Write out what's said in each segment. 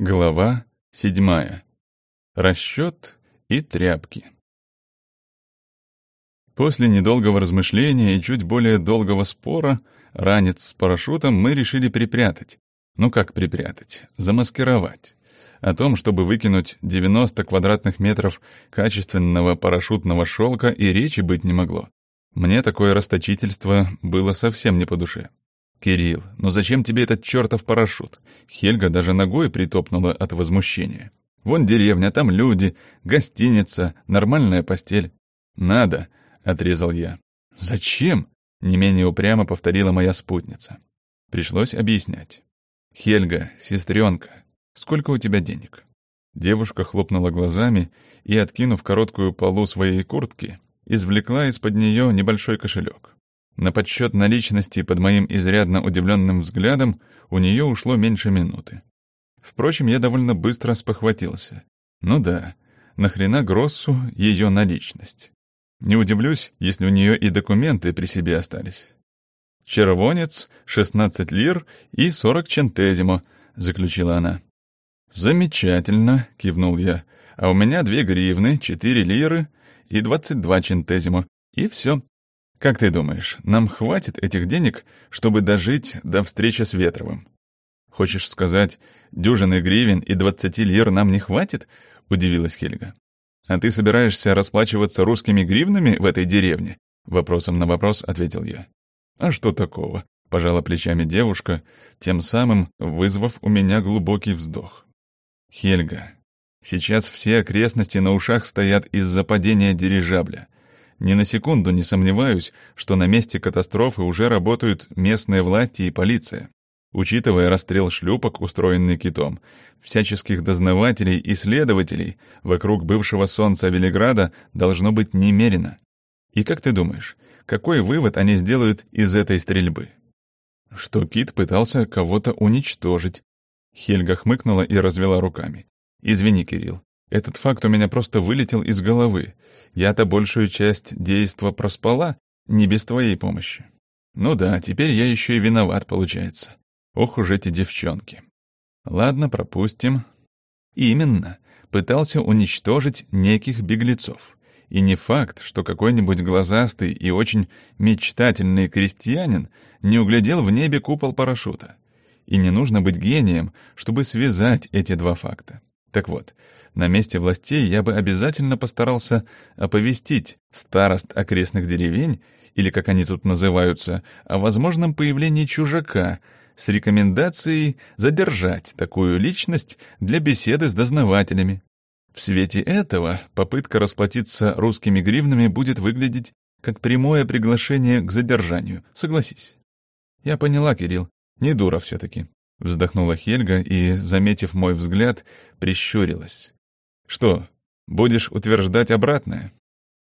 Глава седьмая. Расчет и тряпки. После недолгого размышления и чуть более долгого спора ранец с парашютом мы решили припрятать. Ну как припрятать? Замаскировать. О том, чтобы выкинуть 90 квадратных метров качественного парашютного шелка и речи быть не могло. Мне такое расточительство было совсем не по душе. «Кирилл, ну зачем тебе этот чертов парашют?» Хельга даже ногой притопнула от возмущения. «Вон деревня, там люди, гостиница, нормальная постель». «Надо», — отрезал я. «Зачем?» — не менее упрямо повторила моя спутница. Пришлось объяснять. «Хельга, сестренка, сколько у тебя денег?» Девушка хлопнула глазами и, откинув короткую полу своей куртки, извлекла из-под нее небольшой кошелек. На подсчет наличности под моим изрядно удивленным взглядом у нее ушло меньше минуты. Впрочем, я довольно быстро спохватился. Ну да, нахрена Гроссу ее наличность? Не удивлюсь, если у нее и документы при себе остались. «Червонец, 16 лир и 40 чентезимо», — заключила она. «Замечательно», — кивнул я. «А у меня две гривны, четыре лиры и 22 чентезимо. И все. «Как ты думаешь, нам хватит этих денег, чтобы дожить до встречи с Ветровым?» «Хочешь сказать, дюжины гривен и двадцати лир нам не хватит?» — удивилась Хельга. «А ты собираешься расплачиваться русскими гривнами в этой деревне?» Вопросом на вопрос ответил я. «А что такого?» — пожала плечами девушка, тем самым вызвав у меня глубокий вздох. «Хельга, сейчас все окрестности на ушах стоят из-за падения дирижабля. Ни на секунду не сомневаюсь, что на месте катастрофы уже работают местные власти и полиция. Учитывая расстрел шлюпок, устроенный китом, всяческих дознавателей и следователей вокруг бывшего солнца Велиграда должно быть немерено. И как ты думаешь, какой вывод они сделают из этой стрельбы? Что Кит пытался кого-то уничтожить. Хельга хмыкнула и развела руками. «Извини, Кирилл, этот факт у меня просто вылетел из головы. Я-то большую часть действа проспала, не без твоей помощи. Ну да, теперь я еще и виноват, получается. Ох уж эти девчонки. Ладно, пропустим. Именно. Пытался уничтожить неких беглецов. И не факт, что какой-нибудь глазастый и очень мечтательный крестьянин не углядел в небе купол парашюта. И не нужно быть гением, чтобы связать эти два факта. Так вот, на месте властей я бы обязательно постарался оповестить старост окрестных деревень, или как они тут называются, о возможном появлении чужака с рекомендацией задержать такую личность для беседы с дознавателями. В свете этого попытка расплатиться русскими гривнами будет выглядеть как прямое приглашение к задержанию, согласись. Я поняла, Кирилл, не дура все-таки. Вздохнула Хельга и, заметив мой взгляд, прищурилась. «Что, будешь утверждать обратное?»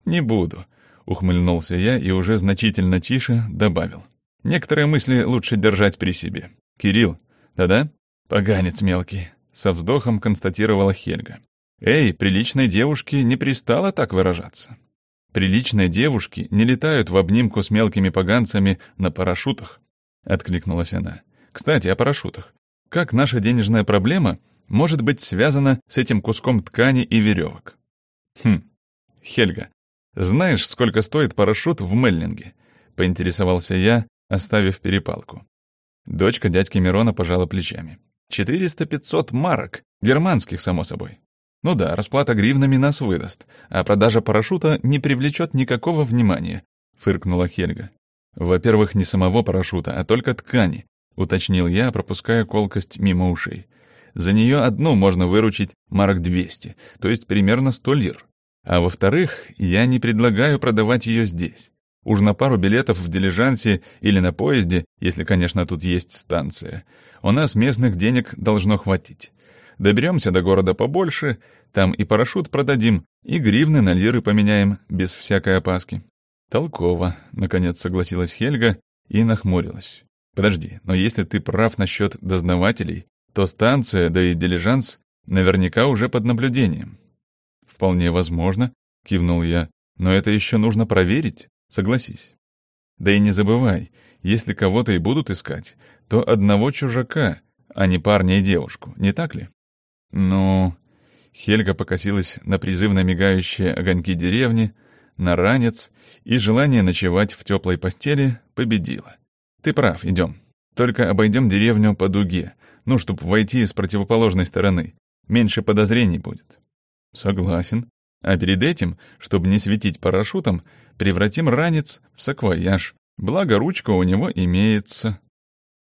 «Не буду», — ухмыльнулся я и уже значительно тише добавил. «Некоторые мысли лучше держать при себе. Кирилл, да-да?» «Поганец мелкий», — со вздохом констатировала Хельга. «Эй, приличной девушке не пристало так выражаться». «Приличные девушки не летают в обнимку с мелкими поганцами на парашютах», — откликнулась она. «Кстати, о парашютах. Как наша денежная проблема может быть связано с этим куском ткани и веревок. Хм, Хельга, знаешь, сколько стоит парашют в Меллинге? Поинтересовался я, оставив перепалку. Дочка дядьки Мирона пожала плечами. «Четыреста-пятьсот марок, германских, само собой. Ну да, расплата гривнами нас выдаст, а продажа парашюта не привлечет никакого внимания», — фыркнула Хельга. «Во-первых, не самого парашюта, а только ткани», — уточнил я, пропуская колкость мимо ушей. За нее одну можно выручить марок 200, то есть примерно 100 лир. А во-вторых, я не предлагаю продавать ее здесь. Уж на пару билетов в дилижансе или на поезде, если, конечно, тут есть станция, у нас местных денег должно хватить. Доберемся до города побольше, там и парашют продадим, и гривны на лиры поменяем, без всякой опаски. Толково, наконец согласилась Хельга и нахмурилась. Подожди, но если ты прав насчет дознавателей, то станция, да и дилижанс наверняка уже под наблюдением. «Вполне возможно», — кивнул я, — «но это еще нужно проверить, согласись». «Да и не забывай, если кого-то и будут искать, то одного чужака, а не парня и девушку, не так ли?» Ну, Хельга покосилась на призывно мигающие огоньки деревни, на ранец, и желание ночевать в теплой постели победило. Ты прав, идем. Только обойдем деревню по дуге, ну, чтобы войти с противоположной стороны. Меньше подозрений будет. Согласен. А перед этим, чтобы не светить парашютом, превратим ранец в саквояж. Благо, ручка у него имеется.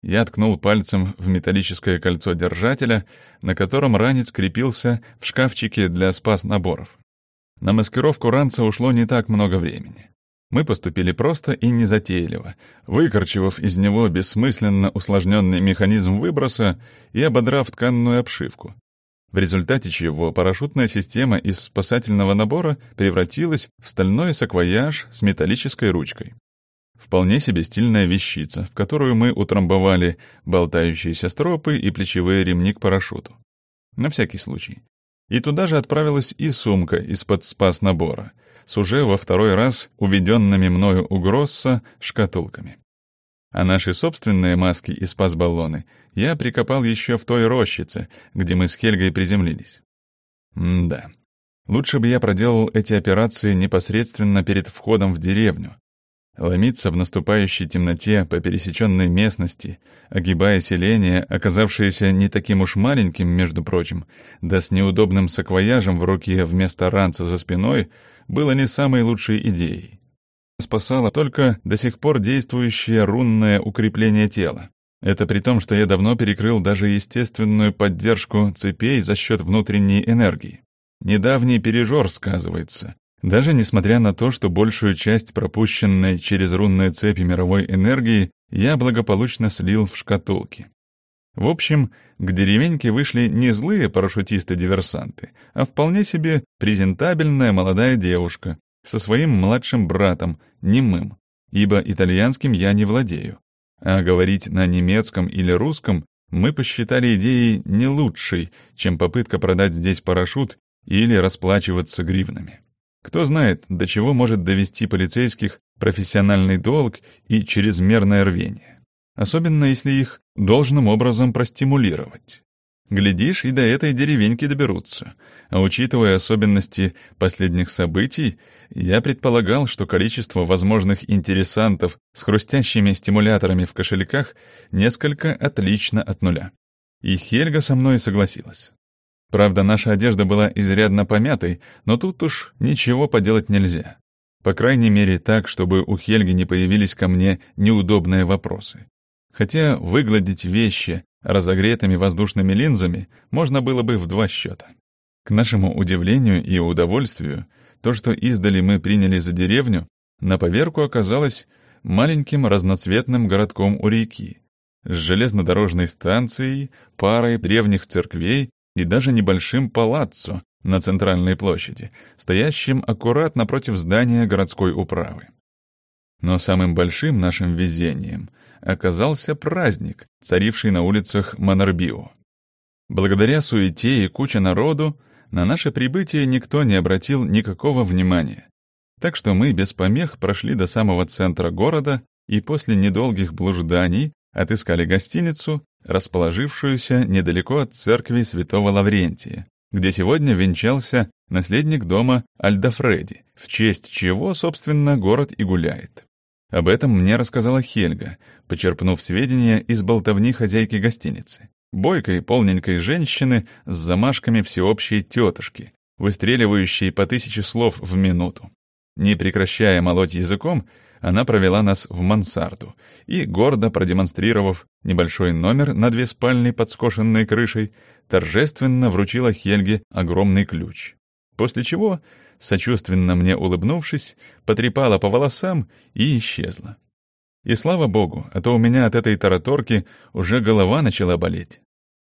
Я ткнул пальцем в металлическое кольцо держателя, на котором ранец крепился в шкафчике для спас-наборов. На маскировку ранца ушло не так много времени. Мы поступили просто и незатейливо, выкорчевав из него бессмысленно усложненный механизм выброса и ободрав тканную обшивку. В результате чего парашютная система из спасательного набора превратилась в стальной саквояж с металлической ручкой. Вполне себе стильная вещица, в которую мы утрамбовали болтающиеся стропы и плечевые ремни к парашюту. На всякий случай. И туда же отправилась и сумка из-под спас-набора, с уже во второй раз уведенными мною у Гросса шкатулками. А наши собственные маски и спас-баллоны я прикопал еще в той рощице, где мы с Хельгой приземлились. М да. Лучше бы я проделал эти операции непосредственно перед входом в деревню, Ломиться в наступающей темноте по пересеченной местности, огибая селение, оказавшееся не таким уж маленьким, между прочим, да с неудобным саквояжем в руке вместо ранца за спиной, было не самой лучшей идеей. Спасало только до сих пор действующее рунное укрепление тела. Это при том, что я давно перекрыл даже естественную поддержку цепей за счет внутренней энергии. Недавний пережор сказывается, даже несмотря на то, что большую часть пропущенной через рунные цепи мировой энергии я благополучно слил в шкатулки. В общем, к деревеньке вышли не злые парашютисты-диверсанты, а вполне себе презентабельная молодая девушка со своим младшим братом, немым, ибо итальянским я не владею. А говорить на немецком или русском мы посчитали идеей не лучшей, чем попытка продать здесь парашют или расплачиваться гривнами. Кто знает, до чего может довести полицейских профессиональный долг и чрезмерное рвение. Особенно если их должным образом простимулировать. Глядишь, и до этой деревеньки доберутся. А учитывая особенности последних событий, я предполагал, что количество возможных интересантов с хрустящими стимуляторами в кошельках несколько отлично от нуля. И Хельга со мной согласилась. Правда, наша одежда была изрядно помятой, но тут уж ничего поделать нельзя. По крайней мере, так, чтобы у Хельги не появились ко мне неудобные вопросы. Хотя выгладить вещи разогретыми воздушными линзами можно было бы в два счета. К нашему удивлению и удовольствию, то, что издали мы приняли за деревню, на поверку оказалось маленьким разноцветным городком у реки, с железнодорожной станцией, парой древних церквей и даже небольшим палаццо на центральной площади, стоящим аккурат напротив здания городской управы. Но самым большим нашим везением оказался праздник, царивший на улицах Монарбио. Благодаря суете и куче народу на наше прибытие никто не обратил никакого внимания. Так что мы без помех прошли до самого центра города и после недолгих блужданий отыскали гостиницу, расположившуюся недалеко от церкви святого Лаврентия, где сегодня венчался наследник дома Альдафреди, в честь чего, собственно, город и гуляет. Об этом мне рассказала Хельга, почерпнув сведения из болтовни хозяйки гостиницы. Бойкой, полненькой женщины с замашками всеобщей тетушки, выстреливающей по тысяче слов в минуту. Не прекращая молоть языком, она провела нас в мансарду и, гордо продемонстрировав небольшой номер на две спальни под скошенной крышей, торжественно вручила Хельге огромный ключ. После чего, сочувственно мне улыбнувшись, потрепала по волосам и исчезла. И слава богу, а то у меня от этой тараторки уже голова начала болеть.